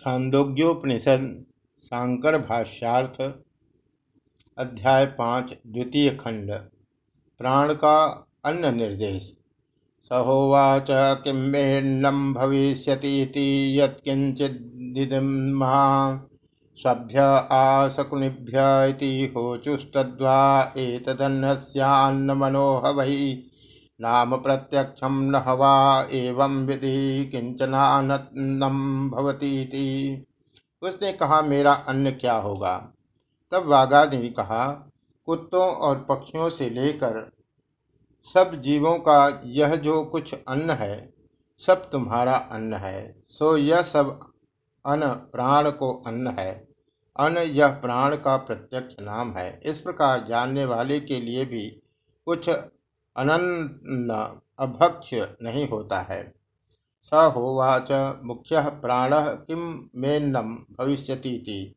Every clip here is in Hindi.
छांदोग्योपनिषद शांकर भाष्यार्थ, अध्याय पाँच, द्वितीय खंड, प्राण का अन्न निर्देश। सहोवाच किं मेन्नम भविष्यति यत्किंचिदिदमा सभ्य आसकुनिभ्य इति होचुस्तद्वा एतदन्नस्यान्नमनोह वै नाम प्रत्यक्षम न हवा एवं विधि किंचनान्नम भवती उसने कहा, मेरा अन्न क्या होगा? तब वागादि ने कहा, कुत्तों और पक्षियों से लेकर सब जीवों का यह जो कुछ अन्न है, सब तुम्हारा अन्न है। सो यह सब अन्न प्राण को अन्न है। अन्न यह प्राण का प्रत्यक्ष नाम है। इस प्रकार जानने वाले के लिए भी कुछ अनन्न अभक्ष्य नहीं होता है। स होवाच, मुख्य प्राण किम मेन्नम भविष्यति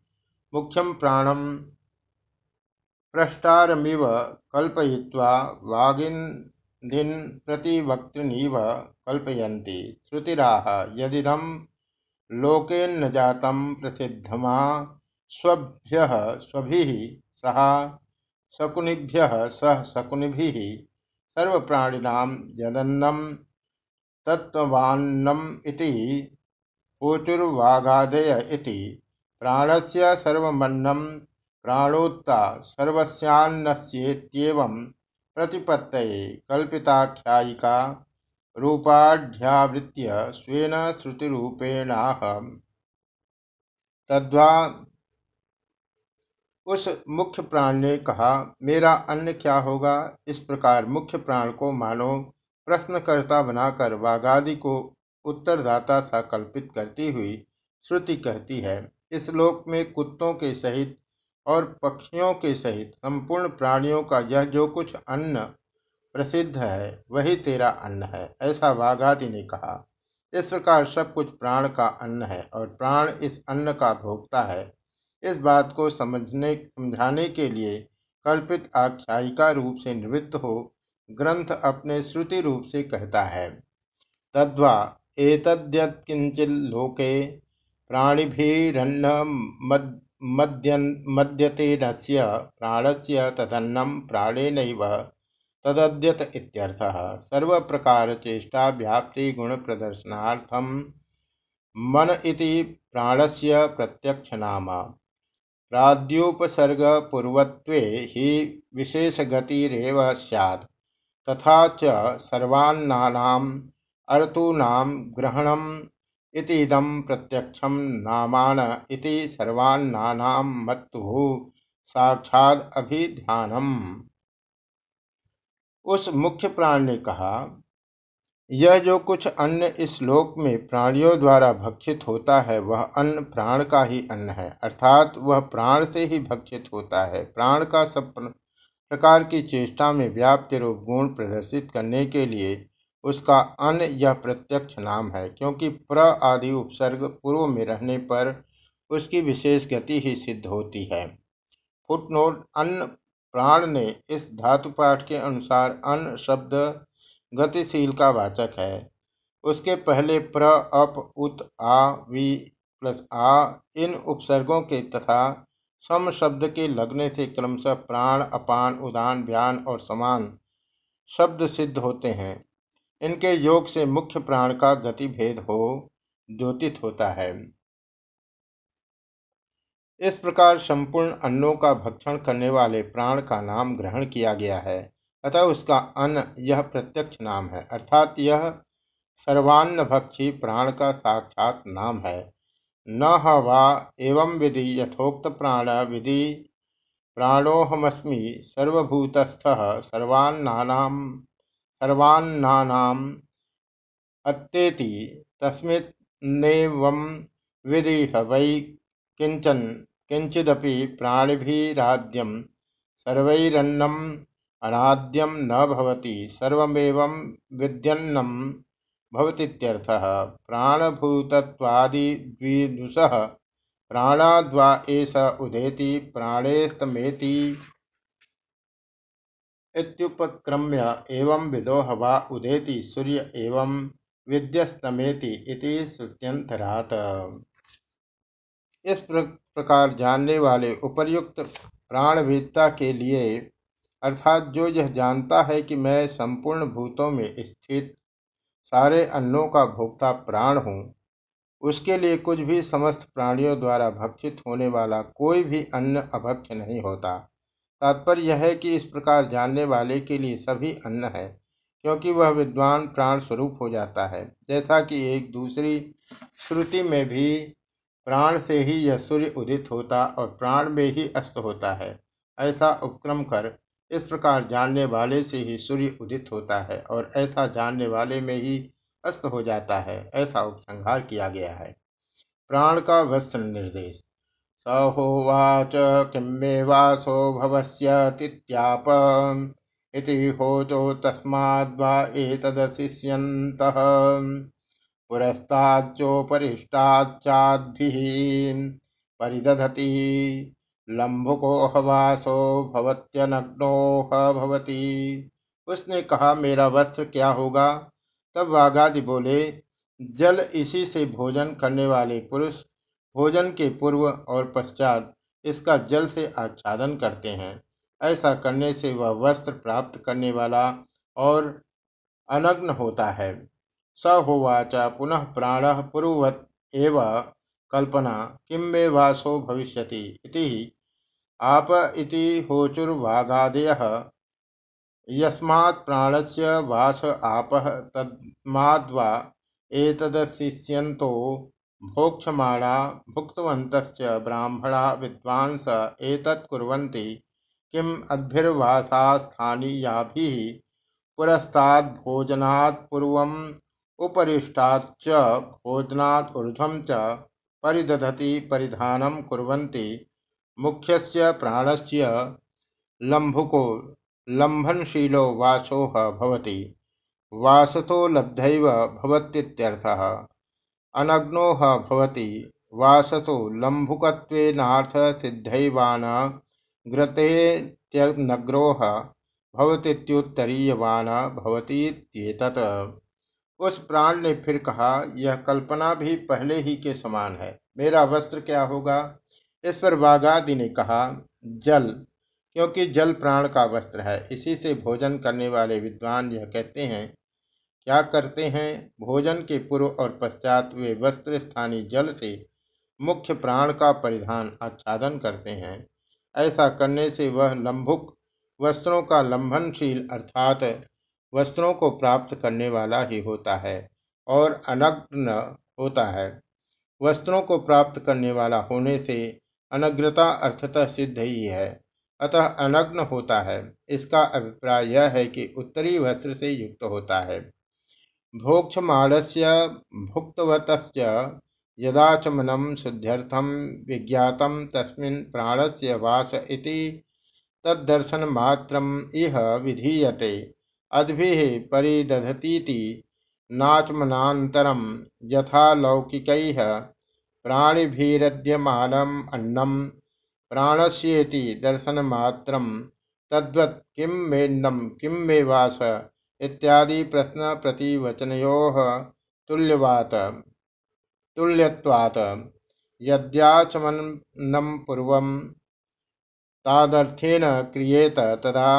मुख्यम प्राणम प्रष्टारमिव कल्पयित्वा वागिन्धिन प्रतिवक्तृनिव कल्पयन्ति। श्रुतिराह, यदिदं लोकेन्न जातं प्रसिद्धमा, स्वभ्यः स्वभिः सह, शकुनिभ्यः सह शकुनिभिः सर्वप्राणिनां यदन्नं तत्त्वान्नम् इति ऊचुर्वागादय इति। प्राणस्य सर्वमन्नं, प्राणोत्ता सर्वस्यान्नस्येत्येवं प्रतिपत्तये कल्पिताख्यायिका रूपाढ्यावृत्य स्वेन श्रुतिरूपेणाह। तद्वा उस मुख्य प्राण ने कहा, मेरा अन्न क्या होगा? इस प्रकार मुख्य प्राण को मानो, प्रश्नकर्ता बनाकर वागादि को उत्तरदाता सा कल्पित करती हुई श्रुति कहती है। इस लोक में कुत्तों के सहित और पक्षियों के सहित संपूर्ण प्राणियों का यह जो कुछ अन्न प्रसिद्ध है, वही तेरा अन्न है, ऐसा वाघादि ने कहा। इस प्रकार सब कुछ प्राण का अन्न है और प्राण इस अन्न का भोगता है। इस बात को समझने, समझाने के लिए कल्पित आख्यायिका रूप से निवृत्त हो, ग्रंथ अपने श्रुति रूप से कहता है। तद्वा एतद्यत्किंचिल्लोके प्राणिभिरन्न मद्यते नस्य प्राणस्य तदन्नं प्राणेनैव तदद्यत इत्यर्थः। गुणप्रदर्शनार्थं मन इति प्राणस्य प्रत्यक्षनाम। प्राद्युपसर्गपूर्वत्वे हि विशेषगतिरेव स्यात्। तथा च सर्वान्नानाम् अर्थूनां ग्रहणम् इतीदं प्रत्यक्षं नामान इति सर्वान्नानां साक्षाद अभिध्यानम। उस मुख्य प्राण ने कहा यह जो कुछ अन्न इस लोक में प्राणियों द्वारा भक्षित होता है, वह अन्न प्राण का ही अन्न है। अर्थात वह प्राण से ही भक्षित होता है। प्राण का सब प्रकार की चेष्टा में व्याप्त रूप गुण प्रदर्शित करने के लिए उसका अन्न यह प्रत्यक्ष नाम है, क्योंकि प्र आदि उपसर्ग पूर्व में रहने पर उसकी विशेष गति ही सिद्ध होती है। फुटनोट, अन्न प्राण ने इस धातुपाठ के अनुसार अन्न शब्द गतिशील का वाचक है। उसके पहले प्र, अप, उत, आ, वी, प्लस आ, इन उपसर्गों के तथा सम शब्द के लगने से क्रमशः प्राण, अपान, उदान, व्यान और समान शब्द सिद्ध होते हैं। इनके योग से मुख्य प्राण का गति भेद हो द्योतित होता है। इस प्रकार संपूर्ण अन्नों का भक्षण करने वाले प्राण का नाम ग्रहण किया गया है। अतः उसका अन्न यह प्रत्यक्ष नाम है, अर्थात यह सर्वान्न भक्षी प्राण का साक्षात नाम है। न वा एवं विधि यथोक्त प्राण विधि प्राणोहमस्मि सर्वभूतस्थ सर्वान्नानाम सर्वान्नानाम अत्येति तस्मिन्नेवं विधि वै किंचन किंचिदपि प्राणिभिराद्यम सर्वैरन्नम अनाद्यम न भवति, सर्वमेवं विद्यन्नं भवतीत्यर्थः। प्राणभूतत्वादिद्विदुषः, प्राणाद्वा एष उदेति, प्राणेस्तमेति इत्युपक्रम्य एवं विदोह वा उदेति, सूर्य एवं विद्यस्तमेति इति श्रुत्यंतरात् इस प्रकार जानने वाले उपर्युक्त प्राणवेदता के लिए अर्थात जो यह जानता है कि मैं संपूर्ण भूतों में स्थित सारे अन्नों का भोक्ता प्राण हूँ, उसके लिए कुछ भी समस्त प्राणियों द्वारा भक्षित होने वाला कोई भी अन्न अभक्ष नहीं होता। तात्पर्य यह है कि इस प्रकार जानने वाले के लिए सभी अन्न है, क्योंकि वह विद्वान प्राण स्वरूप हो जाता है। जैसा कि एक दूसरी श्रुति में भी, प्राण से ही यह सूर्य उदित होता और प्राण में ही अस्त होता है, ऐसा उपक्रम कर इस प्रकार जानने वाले से ही सूर्य उदित होता है और ऐसा जानने वाले में ही अस्त हो जाता है, ऐसा उपसंहार किया गया है। प्राण का वस्त्र निर्देश। स होवाच किम वासो भवस्यतीत्याप इति होचो तस्माद्वा एतदशिष्यन्तः पुरस्ताच्चोपरिष्टाच्चाद्भिः परिदधति। लंभुकोहवासो भवत्यनग्नोह भवती। उसने कहा, मेरा वस्त्र क्या होगा? तब वागादि बोले, जल इसी से भोजन करने वाले पुरुष भोजन के पूर्व और पश्चात इसका जल से आच्छादन करते हैं। ऐसा करने से वह वस्त्र प्राप्त करने वाला और अनग्न होता है। स होवाच, पुनः प्राण पूर्ववत एव। कल्पना किम मे वासो भविष्यति? इति आप इति होचुर्वागादयः। यस्मात् प्राणस्य वास आपः तस्माद्वा एतदशिष्यन्तो भोक्षमाणा भुक्तवन्तश्च ब्राह्मणा विद्वांस एतत् कुर्वन्ति। किम् अद्भिर्वासास्थानीयाभिः पुरस्ताद्भोजनात् पूर्वम् उपरिष्टाच्च भोजनात् च परिदधति, परिधानं कुर्वन्ति। मुख्यस्य प्राणस्य लम्भुको, लम्भनशीलो वासोह भवति। वासतो लब्धैव भवतीत्यर्थः अनग्नोह भवति। वाससो लम्भुकत्वेनार्थसिद्धैवान ग्रतेत्यनग्रोह भवतीत्युत्तरीयवान भवतीत्येतत्। उस प्राण ने फिर कहा, यह कल्पना भी पहले ही के समान है। मेरा वस्त्र क्या होगा? इस पर वागादि ने कहा, जल, क्योंकि जल प्राण का वस्त्र है। इसी से भोजन करने वाले विद्वान यह कहते हैं, क्या करते हैं? भोजन के पूर्व और पश्चात वे वस्त्र स्थानीय जल से मुख्य प्राण का परिधान आच्छादन करते हैं। ऐसा करने से वह लंबुक वस्त्रों का लंबनशील अर्थात वस्त्रों को प्राप्त करने वाला ही होता है और अनग्न होता है। वस्त्रों को प्राप्त करने वाला होने से अनग्रता अर्थतः सिद्ध ही है, अतः अनग्न होता है। इसका अभिप्राय यह है कि उत्तरी वस्त्र से युक्त होता है। भोक्षमाणस्य भुक्तवत यदाचमनम शुद्ध्यर्थम विज्ञात तस्मिन् प्राणस्य वास इति तद्दर्शनमात्रम इह विधीयते। अद्भिः परिदधतीति नाचमनान्तरं यथा लौकिकैः प्राणिभिरद्यमानम् अन्नं प्राणस्येति दर्शनमात्रं तद्वत् किं मेन्नं किं मे वास इत्यादि प्रश्नप्रतिवचनयोः तुल्यवात् तुल्यत्वात्। यद्याचमनं पूर्वं तादर्थेन क्रियेत तदा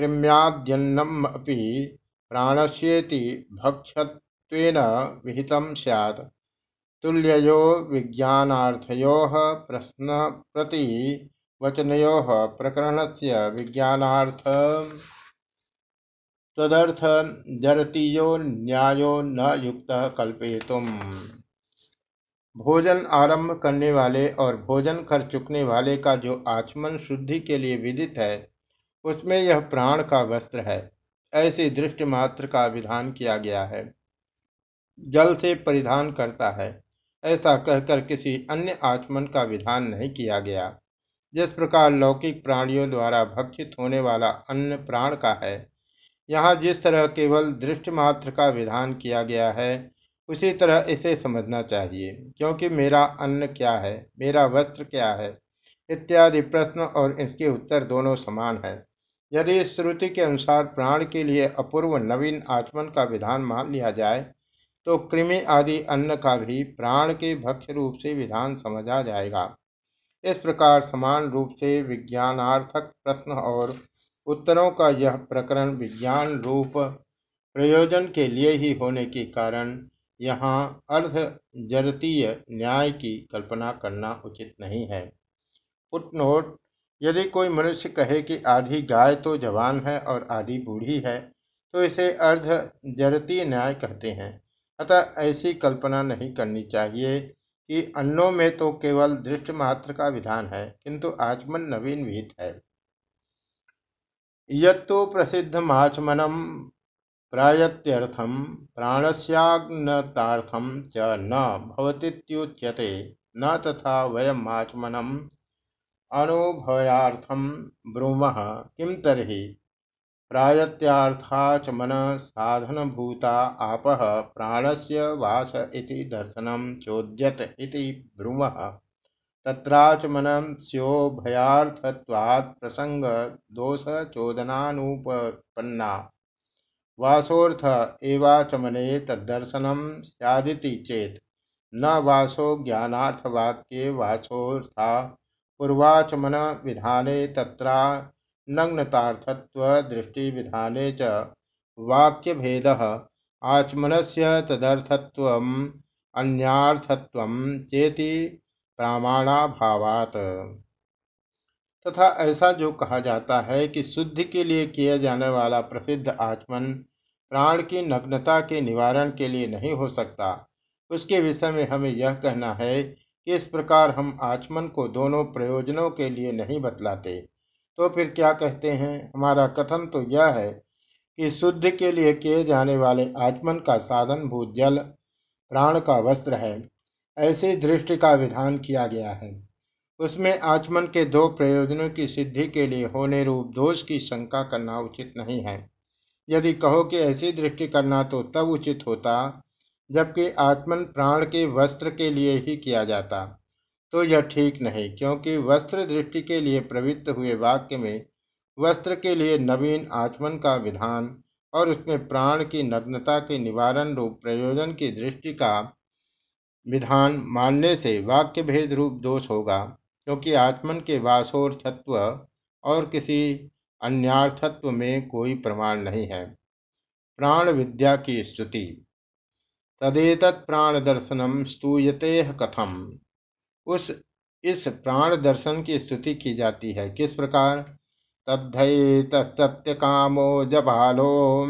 कृम्याद्यन्नमपि प्राणस्येति भक्षत्वेन विहितं स्यात्। तुल्ययो विज्ञानार्थयोः प्रश्नप्रतिवचनयोः प्रकरणस्य विज्ञानार्थ। तदर्थजरतीयो न्यायो न युक्त कल्पेतुम भोजन आरंभ करने वाले और भोजन कर चुकने वाले का जो आचमन शुद्धि के लिए विदित है उसमें यह प्राण का वस्त्र है। ऐसे दृष्टि मात्र का विधान किया गया है। जल से परिधान करता है। ऐसा कहकर किसी अन्य आचमन का विधान नहीं किया गया। जिस प्रकार लौकिक प्राणियों द्वारा भक्षित होने वाला अन्न प्राण का है, यहाँ जिस तरह केवल दृष्टि मात्र का विधान किया गया है, उसी तरह इसे समझना चाहिए, क्योंकि मेरा अन्न क्या है, मेरा वस्त्र क्या है, इत्यादि प्रश्न और इसके उत्तर दोनों समान है। यदि श्रुति के अनुसार प्राण के लिए अपूर्व नवीन आचमन का विधान मान लिया जाए तो कृमि आदि अन्न का भी प्राण के भक्ष्य रूप से विधान समझा जाएगा। इस प्रकार समान रूप से विज्ञानार्थक प्रश्न और उत्तरों का यह प्रकरण विज्ञान रूप प्रयोजन के लिए ही होने के कारण यहाँ अर्ध जरतीय न्याय की कल्पना करना उचित नहीं है। फुटनोट यदि कोई मनुष्य कहे कि आधी गाय तो जवान है और आधी बूढ़ी है तो इसे अर्ध जरतीय न्याय कहते हैं। अतः ऐसी कल्पना नहीं करनी चाहिए कि अन्नों में तो केवल दृष्ट मात्र का विधान है, किंतु आचमन नवीन विहित है। यत्तु प्रसिद्ध माचमनम प्रायत्यर्थम, प्राणस्याग्नतार्थम च न भवतीत्युच्यते, न तथा वयम अनुभयार्थम ब्रूमः किम तर्हि? प्रायत्यार्थाचमन साधनभूता आपः प्राणस्य वास इति दर्शनं चोद्यत इति ब्रूमः तत्राचमनं स्योभयार्थत्वात् प्रसङ्गदोषचोदनानुपपन्ना वासोऽर्थ एवाचमने तद्दर्शनं स्यादिति चेत्। न वासो ज्ञानार्थवाक्ये वाचोऽर्था पूर्वाचमन विधाने तत्रा नग्नतार्थत्वदृष्टिविधाने च वाक्यभेदः आचमनस्य तदर्थत्वम् अन्यार्थत्वं चेति प्रामाणाभावात्। तथा ऐसा जो कहा जाता है कि शुद्धि के लिए किया जाने वाला प्रसिद्ध आचमन प्राण की नग्नता के निवारण के लिए नहीं हो सकता। उसके विषय में हमें यह कहना है इस प्रकार हम आचमन को दोनों प्रयोजनों के लिए नहीं बतलाते? तो फिर क्या कहते हैं? हमारा कथन तो यह है कि शुद्ध के लिए किए जाने वाले आचमन का साधन भूत जल प्राण का वस्त्र है। ऐसी दृष्टि का विधान किया गया है। उसमें आचमन के दो प्रयोजनों की सिद्धि के लिए होने रूप दोष की शंका करना उचित नहीं है। यदि कहो कि ऐसी दृष्टि करना तो तब उचित होता जबकि आत्मन प्राण के वस्त्र के लिए ही किया जाता। तो यह ठीक नहीं, क्योंकि वस्त्र दृष्टि के लिए प्रवृत्त हुए वाक्य में वस्त्र के लिए नवीन आचमन का विधान और उसमें प्राण की नग्नता के निवारण रूप प्रयोजन की दृष्टि का विधान मानने से वाक्य भेद रूप दोष होगा, क्योंकि आत्मन के वासोर्थत्व और किसी अन्यार्थत्व में कोई प्रमाण नहीं है। प्राण विद्या की स्तुति। तदेत प्राण दर्शनम स्तूयते कथम। उस, इस प्राण दर्शन की स्तुति की जाती है। किस प्रकार? तद्धत सत्य कामो जबालो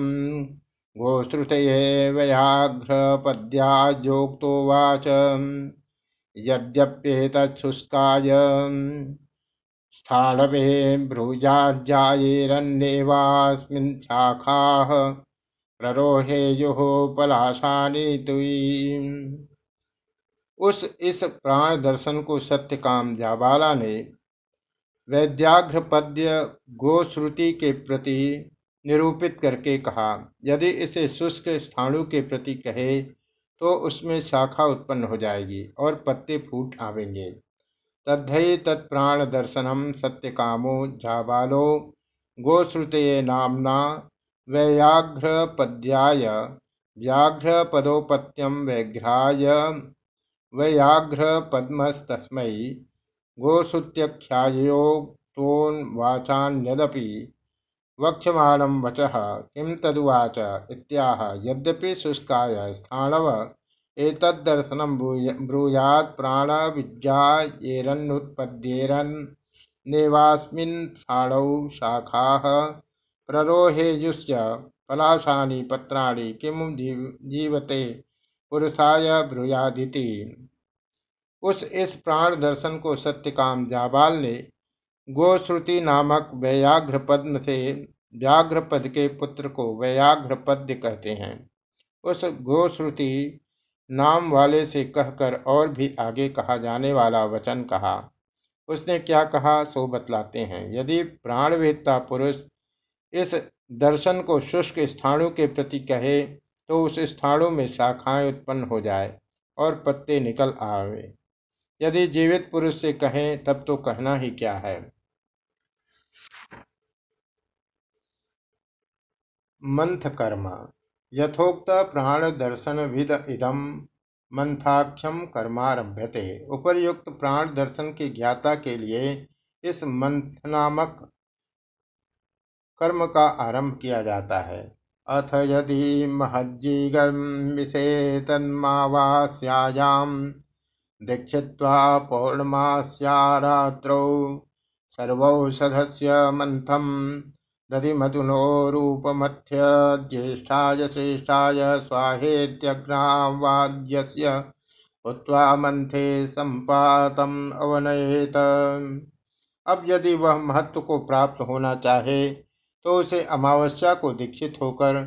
गोश्रुत व्याघ्र पद्याजोक्तो वाच। यद्यप्येतुष्काय स्थाणवे ब्रूजाज्जायेरन्नेवास्मिन् शाखाः। प्ररोहेयुः पलाशानी उस इस प्राण दर्शन को सत्य काम जाबाला ने वैद्याघ्र पद्य गोश्रुति के प्रति निरूपित करके कहा, यदि इसे शुष्क स्थाणु के प्रति कहे तो उसमें शाखा उत्पन्न हो जाएगी और पत्ते फूट आवेंगे। तद्धि तत्प्राण दर्शनम सत्य कामो जाबालो गोश्रुत नामना वैयाघ्रपद्याय व्याघ्रपदोपत्यं वैघ्राय वैयाघ्रपद्मस्तस्मै गोसुत्यख्यायोक्तोन्वाचान्यदपि वक्ष्यमाणं वचः, किं तदुवाच इत्याह, यद्यपि शुष्काय स्थाणव, एतद्दर्शनं ब्रूयात् प्राणविद्यायेरन्नुत्पद्येरन्नेवास्मिन् स्थाणौ शाखाः प्ररोहेयुश्च पलाशानि पत्राणि किम जीवते? पुरुषाय ब्रुयादिति। उस इस प्राण दर्शन को सत्यकाम जाबाल ने गोश्रुति नामक व्याघ्र पद्म से व्याघ्र पद के पुत्र को व्याघ्र पद्य कहते हैं। उस गोश्रुति नाम वाले से कहकर और भी आगे कहा जाने वाला वचन कहा। उसने क्या कहा सो बतलाते हैं। यदि प्राणवेत्ता पुरुष इस दर्शन को शुष्क स्थाणु के प्रति कहे तो उस स्थाणु में शाखाएँ उत्पन्न हो जाए और पत्ते निकल आवे। यदि जीवित पुरुष से कहें, तब तो कहना ही क्या है? मंथ कर्म यथोक्त प्राण दर्शन विद इदम मंथाख्यम कर्मारभ्यते। उपर्युक्त प्राण दर्शन की ज्ञाता के लिए इस मंथनामक कर्म का आरंभ किया जाता है। अथ यदि महज्जीगमिषे तन्मावास्यायाम दीक्षित्वा पौर्णमास्यारात्रौ मंथम दधिमधुनो रूपमथ्य ज्येष्ठाय श्रेष्ठाय स्वाहेत्यग्नावाद्यस्य हुत्वा मंथे संपातम अवनयेत। अब यदि वह महत्व को प्राप्त होना चाहे तो उसे अमावस्या को दीक्षित होकर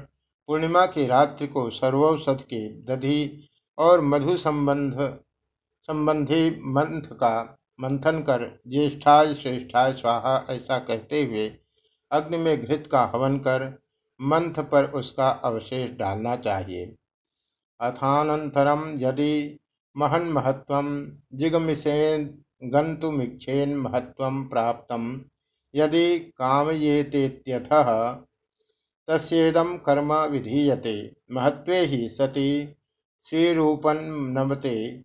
पूर्णिमा की रात्रि को सर्वौषध के दधि और मधु संबंध संबंधी मंथ का मंथन कर ज्येष्ठाय श्रेष्ठाय स्वाहा ऐसा कहते हुए अग्नि में घृत का हवन कर मंथ पर उसका अवशेष डालना चाहिए। अथानंतरम यदि महन महत्व जिगमिषेन गंतुमिच्छेन महत्व प्राप्त यदि कामयेतेत्यथः, तस्येदं कर्म विधीयते। महत्वे ही सति श्रीरूपन्नमते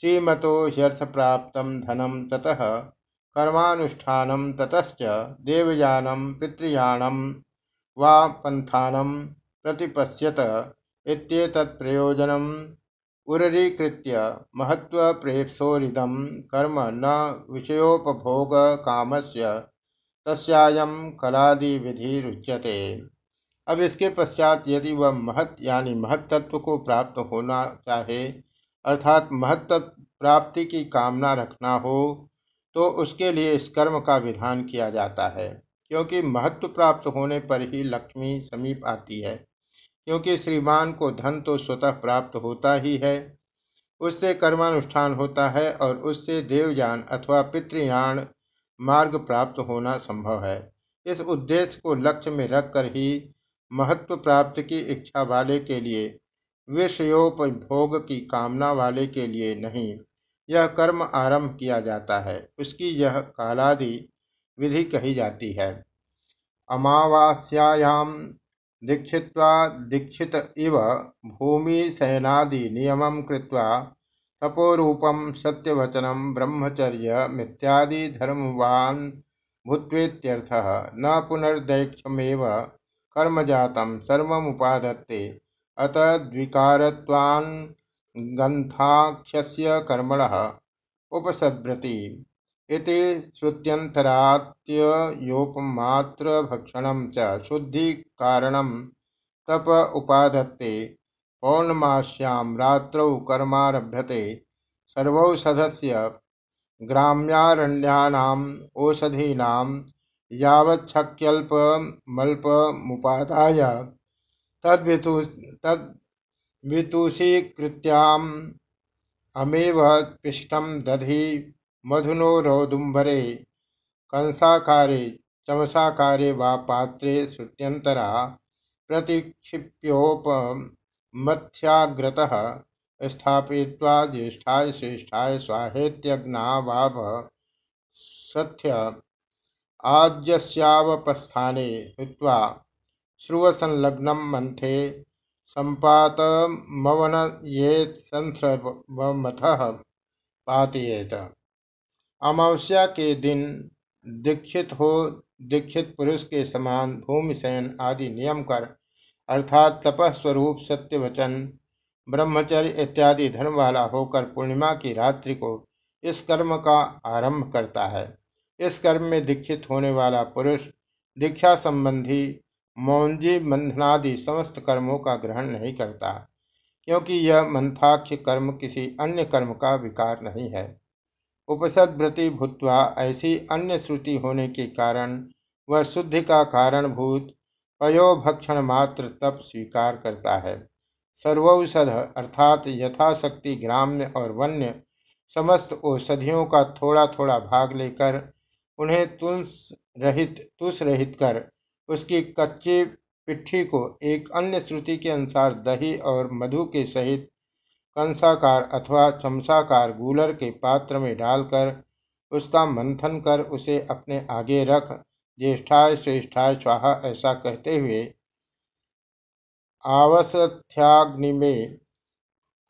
श्रीमतो ह्यर्थप्राप्तं धनं ततः, कर्मानुष्ठानं ततश्च, देवयानं पितृयानं वा पन्थानं प्रतिपश्यत इत्येतत्प्रयोजनम् उररीकृत्य महत्त्वप्रेप्सोरिदं कर्म न विषयोपभोगकामस्य तस्यायं कलादिविधिरुच्यते। अब इसके पश्चात यदि वह महत यानी महत्त्व को प्राप्त होना चाहे, अर्थात महत्व प्राप्ति की कामना रखना हो तो उसके लिए इस कर्म का विधान किया जाता है, क्योंकि महत्व प्राप्त होने पर ही लक्ष्मी समीप आती है, क्योंकि श्रीमान को धन तो स्वतः प्राप्त होता ही है, उससे कर्मानुष्ठान होता है और उससे देवयान अथवा पितृयान मार्ग प्राप्त होना संभव है। इस उद्देश्य को लक्ष्य में रखकर ही महत्व प्राप्त की इच्छा वाले के लिए, विषयोपभोग की कामना वाले के लिए नहीं, यह कर्म आरंभ किया जाता है। उसकी यह कालादि विधि कही जाती है। अमावास्यायाम दीक्षित्वा दीक्षित इव भूमिशयनादिनियमं कृत्वा तपोरूपं सत्यवचनं ब्रह्मचर्यमित्यादिधर्मवान् भूत्वेत्यर्थः न पुनर्दैक्षमेव कर्म जातं सर्वमुपादत्ते। अत द्विकारत्वान् गन्थाख्यस्य कर्मणः उपसद्व्रती इति श्रुत्यन्तरात्ययोपमात्रभक्षणं च शुद्धिकारणं तप उपादत्ते। पौर्णमास्यां रात्रौ कर्मारभ्यते। सर्वौषधस्य ग्राम्यारण्यानाम् ओषधीनां यावच्छक्यल्पमल्पमुपादाय तद्वितुषीकृत्याम् अमेव पिष्टं दधि मधुनोरौदुम्बरे कंसाकारे, चमसाकारे वा पात्रे श्रुत्यन्तरा प्रतिक्षिप्योपमथ्याग्रतः स्थापयित्वा ज्येष्ठाय श्रेष्ठाय स्वाहेत्यग्नावाभ सथ्य आद्यस्यावपस्थाने हुत्वा श्रुवसंलग्नं मन्थे सम्पातमवनयेत्संस्रवमथः पातयेत। अमावस्या के दिन दीक्षित हो दीक्षित पुरुष के समान भूमिशयन आदि नियम कर अर्थात तपः स्वरूप सत्य वचन ब्रह्मचर्य इत्यादि धर्म वाला होकर पूर्णिमा की रात्रि को इस कर्म का आरंभ करता है। इस कर्म में दीक्षित होने वाला पुरुष, दीक्षा संबंधी मौंजी मंथनादि समस्त कर्मों का ग्रहण नहीं करता, क्योंकि यह मंथाख्य कर्म किसी अन्य कर्म का विकार नहीं है। उपसद उपसदव्रति भूतवा ऐसी अन्य श्रुति होने के कारण, वह शुद्धि का कारणभूत पयोभक्षण मात्र तप स्वीकार करता है। सर्वौषध अर्थात यथाशक्ति ग्राम्य और वन्य समस्त औषधियों का थोड़ा थोड़ा भाग लेकर उन्हें तुलस रहित तुष रहित कर उसकी कच्ची पिट्ठी को एक अन्य श्रुति के अनुसार दही और मधु के सहित कंसाकार अथवा चमसाकार गूलर के पात्र में डालकर उसका मंथन कर उसे अपने आगे रख ज्येष्ठाय श्रेष्ठाय स्वाहा, ऐसा कहते हुए आवसथ्याग्नि में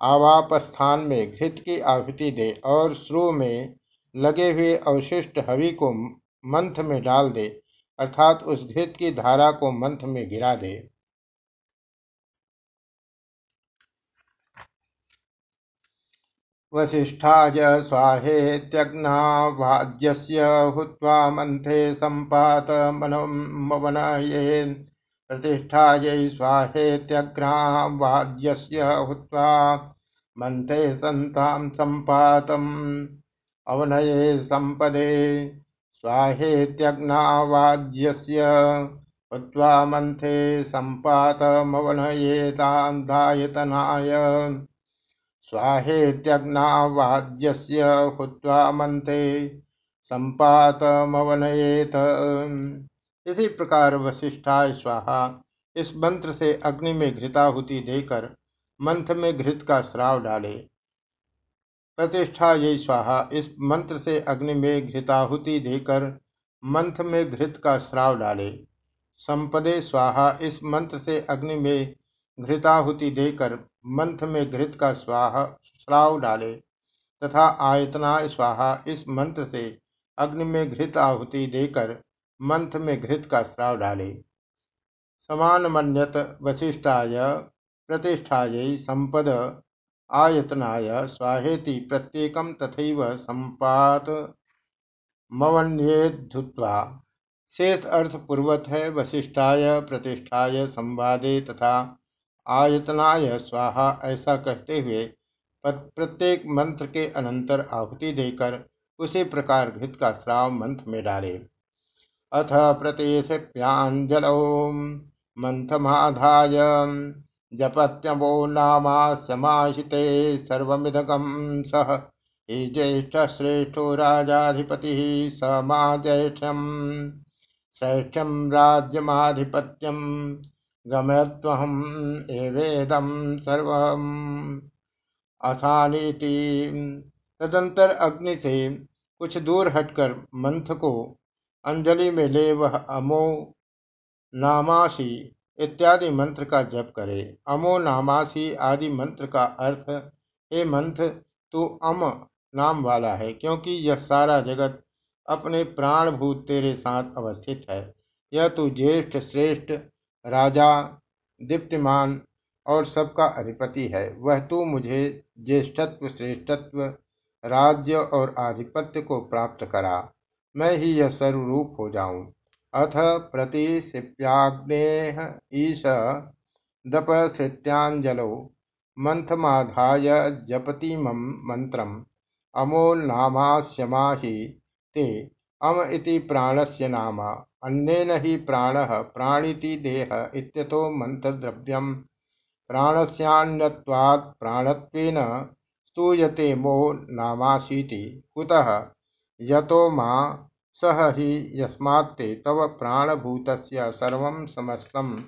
आवापस्थान में घृत की आहुति दे और श्रु में लगे हुए अवशिष्ट हवि को मंथ में डाल दे, अर्थात उस घृत की धारा को मंथ में गिरा दे। वसिष्ठाय स्वाहेत्यग्नावाद्यस्य हुत्वा मन्थे सम्पातमनमवनयेन्। प्रतिष्ठायै स्वाहेत्यग्नावाद्यस्य हुत्वा मन्थे सन्तां सम्पातम् अवनये सम्पदे। स्वाहेत्यग्नावाद्यस्य हुत्वा मन्थे सम्पातमवनयेतान्धायतनाय स्वाहेत्यग्नावाद्यस्य हुत्वा मंथे संपातमवनयेत। इसी प्रकार वशिष्ठा स्वाहा, इस मंत्र से अग्नि में घृताहुति देकर मंथ में घृत का श्राव डाले। प्रतिष्ठा ये स्वाहा, इस मंत्र से अग्नि में घृताहुति देकर मंथ में घृत का श्राव डाले। संपदे स्वाहा, इस मंत्र से अग्नि में घृताहुति देकर मंथ में घृत का स्वाहा श्राव डाले तथा आयतनाय स्वाहा इस मंत्र से अग्नि में घृत आहुति देकर मंथ में घृत का श्राव डाले। समान मन्यत वशिष्ठाय प्रतिष्ठाय संपद आयतनाय स्वाहेति प्रत्येक तथैव संपात मवन्येद्धुत्वा शेष अर्थ पूर्वत है वशिष्ठाय प्रतिष्ठाय संवादे तथा आयतनाय स्वाहा ऐसा कहते हुए प्रत्येक मंत्र के अनंतर आहुति देकर उसी प्रकार घृत का श्राव मंत्र में डाले। अथ प्रतिष्ठ्याजलो मंथमाधाय जपत्यमो नामा समाहिते सर्वमिदगम सह। हि ज्येष्ठ श्रेष्ठो राजाधिपति स मा ज्येष्ठम श्रेष्ठम राज्यमाधिपत्यम एवेदम सर्व अथानीति तदंतर अग्नि से कुछ दूर हटकर मंथ को अंजलि में ले वह अमो नामासी इत्यादि मंत्र का जप करे। अमो नामासी आदि मंत्र का अर्थ, हे मंथ, तू अम नाम वाला है, क्योंकि यह सारा जगत अपने प्राणभूत तेरे साथ अवस्थित है। यह तू ज्येष्ठ, श्रेष्ठ राजा, दीप्तिमान और सबका अधिपति है। वह तू मुझे ज्येष्ठत्व, श्रेष्ठत्व, राज्य और आधिपत्य को प्राप्त करा। मैं ही यह सर्वरूप हो जाऊँ। अथ प्रतिशिप्याग्नेह ईश दपसृत्यांजलो मंथमाधाय जपतिमं मंत्रम अमो नामास्यमाहि ते अम इति प्राणस्य नाम। अन्येन ही प्राणः प्राणिति देह इत्यतो मंत्रद्रव्यम प्राणस्यान्यत्वात् प्राणत्वेन स्तूयते मो नामाशीति। कुतः? यतो मा सह हि यस्मात्ते तव प्राणभूतस्य सर्वं समस्तं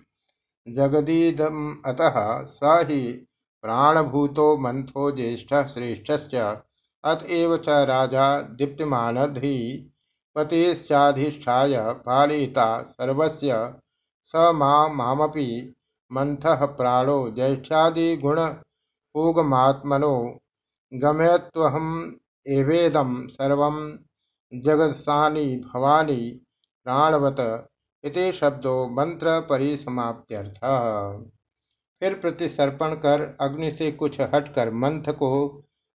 जगदीदम् अतः स हि प्राणभूतो मंथो ज्येष्ठः श्रेष्ठश्च। अतएव च राजा दीप्तिमानधि पतिश्चाधिष्ठाय पालयिता सर्वस्य स मामपि मंथ प्राणो ज्येष्ठादिगुणपूगमात्मनो गमयत्वहम एवेदम सर्व जगत्सानी भवानी प्राणवत इति शब्दों मंत्र परिसमाप्त्यर्थ फिर प्रतिसर्पण कर अग्नि से कुछ हटकर मंथ को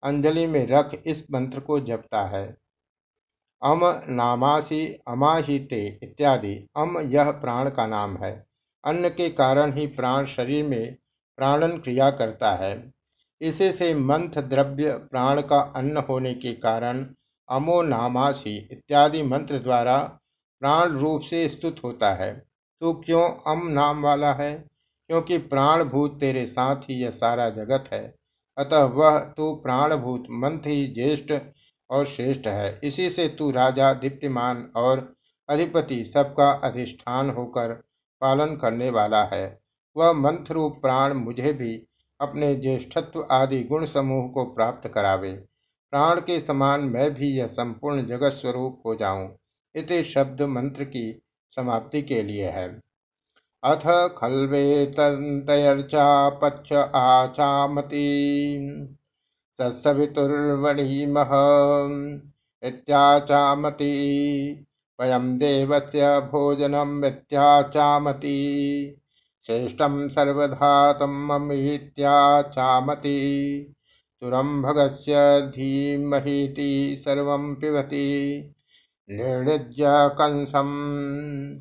अंजलि में रख इस मंत्र को जपता है। अम नामासी अमाहिते इत्यादि। अम यह प्राण का नाम है। अन्न के कारण ही प्राण शरीर में प्राणन क्रिया करता है। इसी से मंथ द्रव्य प्राण का अन्न होने के कारण अमो नामासी इत्यादि मंत्र द्वारा प्राण रूप से स्तुत होता है। तू क्यों अम नाम वाला है? क्योंकि प्राणभूत तेरे साथ ही यह सारा जगत है। अतः वह तू प्राणभूत मंथ ही ज्येष्ठ और श्रेष्ठ है। इसी से तू राजा, दीप्तिमान और अधिपति सबका अधिष्ठान होकर पालन करने वाला है। वह मंथरूप प्राण मुझे भी अपने ज्येष्ठत्व आदि गुण समूह को प्राप्त करावे। प्राण के समान मैं भी यह संपूर्ण जगत स्वरूप हो जाऊँ, इति शब्द मंत्र की समाप्ति के लिए है। अथ खल्वेतन्तयर्चापच्छ आचामती। तत्सवितुर्वणीमः। इत्याचामती वयं देवस्य भोजनमित्याचामती श्रेष्ठं सर्वधातं ममीत्याचामती तुरम्भगस्य धीमहीति सर्वं पिबति। निर्णिज्य कंसम्।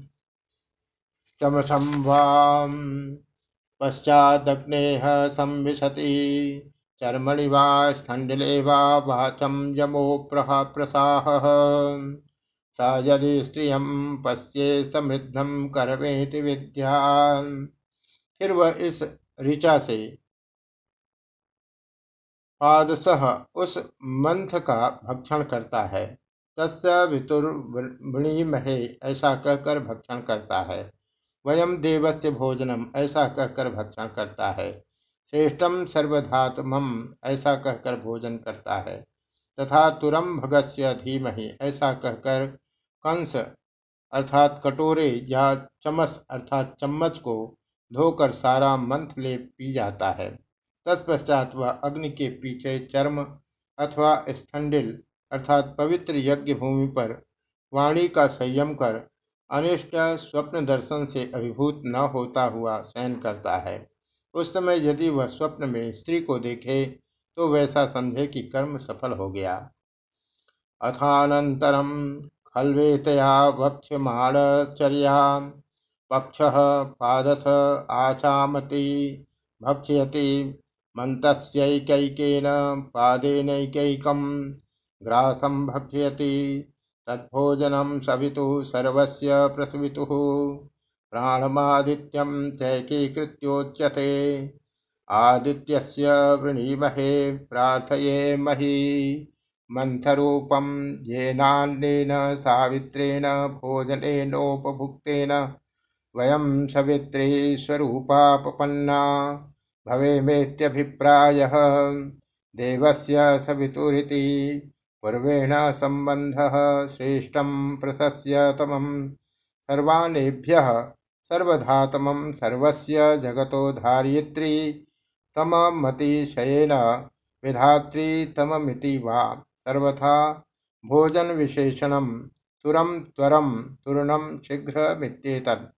चमसं वाम् पश्चादग्नेः संविशति। चर्मणि वा स्थण्डिले वा यमो प्रसाहः। स यदि स्त्रियं पश्ये समृद्धं करवेति विद्या। फिर वह इस ऋचा से पादसह उस मंथ का भक्षण करता है। तस्य वितुर्वणीमहे ऐसा कहकर भक्षण करता है। वयम देवस्य भोजनम ऐसा कहकर भक्षण करता है। श्रेष्ठम सर्वधातमम ऐसा कहकर भोजन करता है। तथा तुरम भगस्य धीमहि ऐसा कहकर कंस अर्थात कटोरे या चमस अर्थात चम्मच को धोकर सारा मंथ ले पी जाता है। तत्पश्चात वह अग्नि के पीछे चर्म अथवा स्थंडिल अर्थात पवित्र यज्ञ भूमि पर वाणी का संयम कर अनिष्ट स्वप्न दर्शन से अभिभूत न होता हुआ शयन करता है। उस समय यदि वह स्वप्न में स्त्री को देखे तो वैसा समझे कि कर्म सफल हो गया। अथानंतरम खलवेतया वक्ष्यमाणचर्या पक्ष पादस आचामती, भक्ष्यति मंतस्यैकैकेन पादेनैकैकं ग्रासं भक्ष्यति, तद्भोजनं सवितुः सर्वस्य प्रसवितुः। प्राणमादित्यं चैकीकृत्योच्यते आदित्यस्य वृणीमहे प्रार्थयेमहि मन्थरूपं येनान्नेन सावित्रेण, भोजनेनोपभुक्तेन, वयं सवित्रे स्वरूपापपन्ना। भवेमेत्यभिप्रायः देवस्य सवितुरिति, पूर्वेण सम्बन्धः श्रेष्ठं प्रशस्यतमं सर्वानेभ्यः सर्वधातमं सर्वस्य जगतो धारित्री तममतिशयेन विधात्री तममिति वा। सर्वथा भोजनविशेषणं तुरं त्वरं तूर्णं शीघ्रमित्येतत्।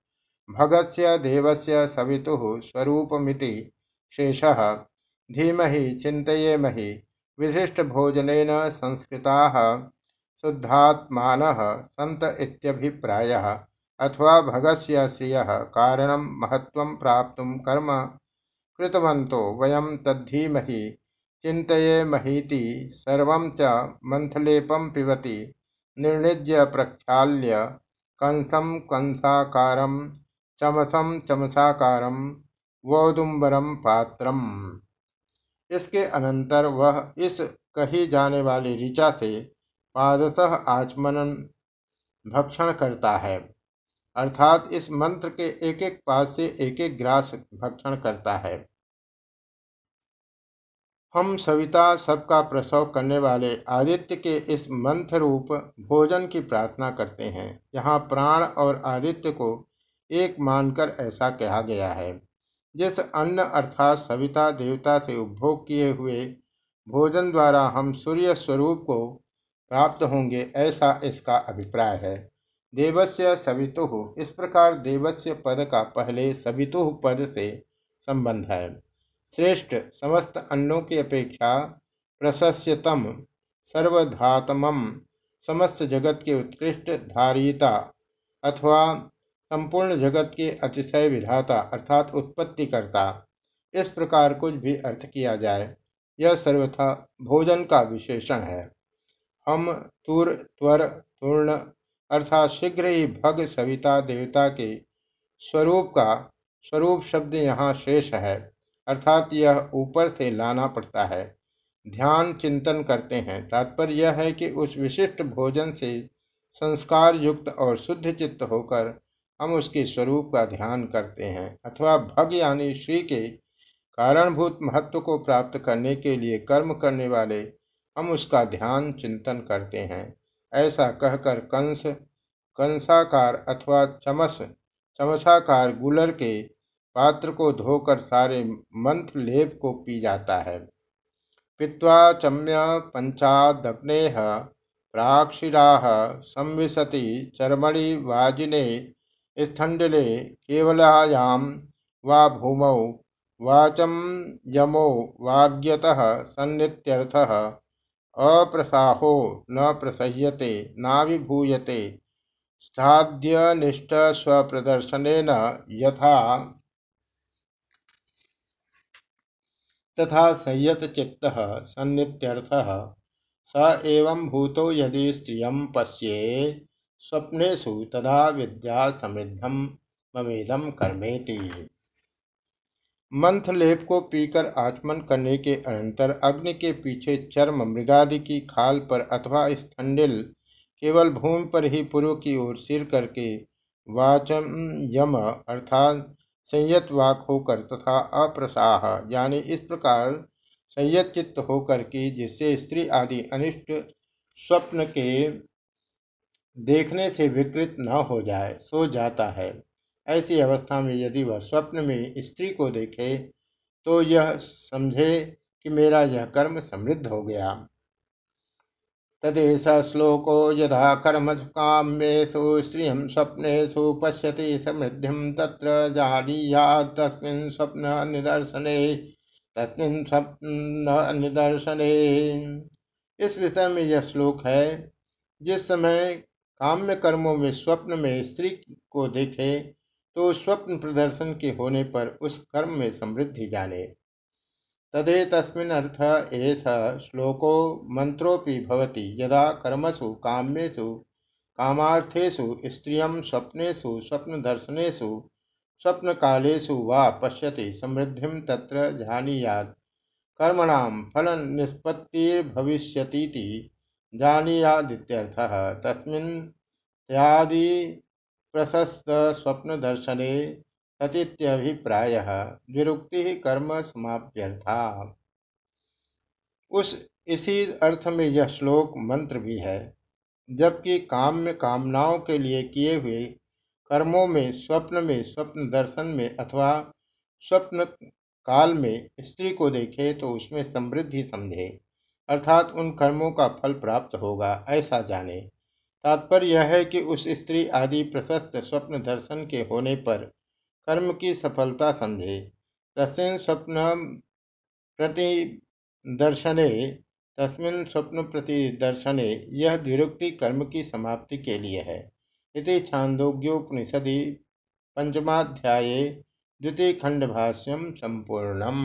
भगस्य देवस्य सवितुः स्वरूपमिति शेषः। धीमहि चिन्तयेमहि विशिष्ट भोजन संस्कृता शुद्धात्मा सत इत्यभिप्रायः। अथवा भगस्य श्रियः कारणं महत्त्वं प्राप्तुं कर्म कृतवन्तो वयं तद्धीमहि चिन्तयेमहीति सर्वं च मन्थलेपं पिबति, निर्णिज्य प्रक्षाल्य, कंसं कंसाकारं, चमसं चमसाकारं, वोदुम्बरं पात्रम्। इसके अनंतर वह इस कही जाने वाली ऋचा से पादतः आचमन, भक्षण करता है। अर्थात इस मंत्र के एक एक पाद से एक एक ग्रास भक्षण करता है। हम सविता सबका प्रसव करने वाले आदित्य के इस मंत्र रूप भोजन की प्रार्थना करते हैं। यहाँ प्राण और आदित्य को एक मानकर ऐसा कहा गया है। जिस अन्न अर्थात सविता देवता से उपभोग किए हुए भोजन द्वारा हम सूर्य स्वरूप को प्राप्त होंगे ऐसा इसका अभिप्राय है। देवस्य सवितु। इस प्रकार देवस्य पद का पहले सवितु पद से संबंध है। श्रेष्ठ, समस्त अन्नों की अपेक्षा प्रशस्यतम सर्वधातम समस्त जगत के उत्कृष्ट धारिता अथवा संपूर्ण जगत के अतिशय विधाता अर्थात उत्पत्ति करता इस प्रकार कुछ भी अर्थ किया जाए, यह सर्वथा भोजन का विशेषण है। हम तुर, त्वर, तूर्ण अर्थात शीघ्र ही भग सविता देवता के स्वरूप का स्वरूप शब्द यहाँ शेष है। अर्थात यह ऊपर से लाना पड़ता है। ध्यान चिंतन करते हैं। तात्पर्य यह है कि उस विशिष्ट भोजन से संस्कार युक्त और शुद्ध चित्त होकर हम उसके स्वरूप का ध्यान करते हैं। अथवा भग यानी श्री के कारणभूत महत्व को प्राप्त करने के लिए कर्म करने वाले हम उसका ध्यान चिंतन करते हैं। ऐसा कहकर कंस, कंसाकार अथवा चमस, चमसाकार गुलर के पात्र को धोकर सारे मंत्र लेप को पी जाता है। पित्वा चम्य पंचादग्नेह प्राक्षिरा संविशति चर्मणि वाजिने स्थंडले केवलायां वा भूमौ वाचम यमो वाग्यतः सन्नित्यर्थः। अप्रसाहो, न प्रसह्यते नाभिभूयते स्थाद्यनिष्ठ स्वप्रदर्शनेन यथा तथा संयतचित्तः सन्नित्यर्थः। स एवं भूतो यदि स्त्रियं पश्ये, स्वप्नेषु तदा विद्या समृद्धम ममेदम कर्मेति। मंथलेप को पीकर आचमन करने के अनंतर अग्नि के पीछे चर्म मृगादि की खाल पर अथवा स्थंडिल केवल भूमि पर ही पूर्व की ओर सिर करके वाचम यम अर्थात संयत वाक होकर तथा अप्रसाह, यानी इस प्रकार संयत चित्त होकर कि जिससे स्त्री आदि अनिष्ट स्वप्न के देखने से विकृत न हो जाए, सो जाता है। ऐसी अवस्था में यदि वह स्वप्न में स्त्री को देखे तो यह समझे कि मेरा यह कर्म समृद्ध हो गया। तदेश श्लोको यदा कर्मसु काम्येषु, स्त्रियं स्वप्नेषु पश्यति समृद्धिं तत्र जानीयात्, तस्मिन् स्वप्न निदर्शने, तस्मिन् स्वप्न निदर्शने। इस विषय में यह श्लोक है, जिस समय काम्य कर्मों में स्वप्न में स्त्री को देखे तो स्वप्न प्रदर्शन के होने पर उस कर्म में समृद्धि जाने। तदेतस्मिन्नर्थ एष श्लोको मन्त्रोऽपि भवति। यदा कर्मसु, काम्येषु, कामार्थेषु, स्त्रियं स्वप्नेषु, स्वप्नदर्शनेषु, स्वप्नकालेषु वा पश्यति, समृद्धिं तत्र कर्मणां फलनिष्पत्तिर्भविष्यतीति जानीयादित्यर्थः। तस्मिन् त्यादि प्रशस्तस्वप्नदर्शने सतीत्यभिप्राय द्विरुक्ति कर्म समाप्यर्था उस, इसी अर्थ में यह श्लोक मंत्र भी है, जबकि काम्य कामनाओं के लिए किए हुए कर्मों में, स्वप्न में, स्वप्न दर्शन में अथवा स्वप्न काल में स्त्री को देखे तो उसमें समृद्धि समझे, अर्थात उन कर्मों का फल प्राप्त होगा, ऐसा जाने। तात्पर्य यह है कि उस स्त्री आदि प्रशस्त स्वप्न दर्शन के होने पर कर्म की सफलता समझे तस्मिन स्वप्न प्रति दर्शने तस्मिन स्वप्न प्रति दर्शने यह द्विरुक्ति कर्म की समाप्ति के लिए है। इति छांदोग्योपनिषदि पंचमाध्याये द्वितीय खंड भाष्यम संपूर्णम।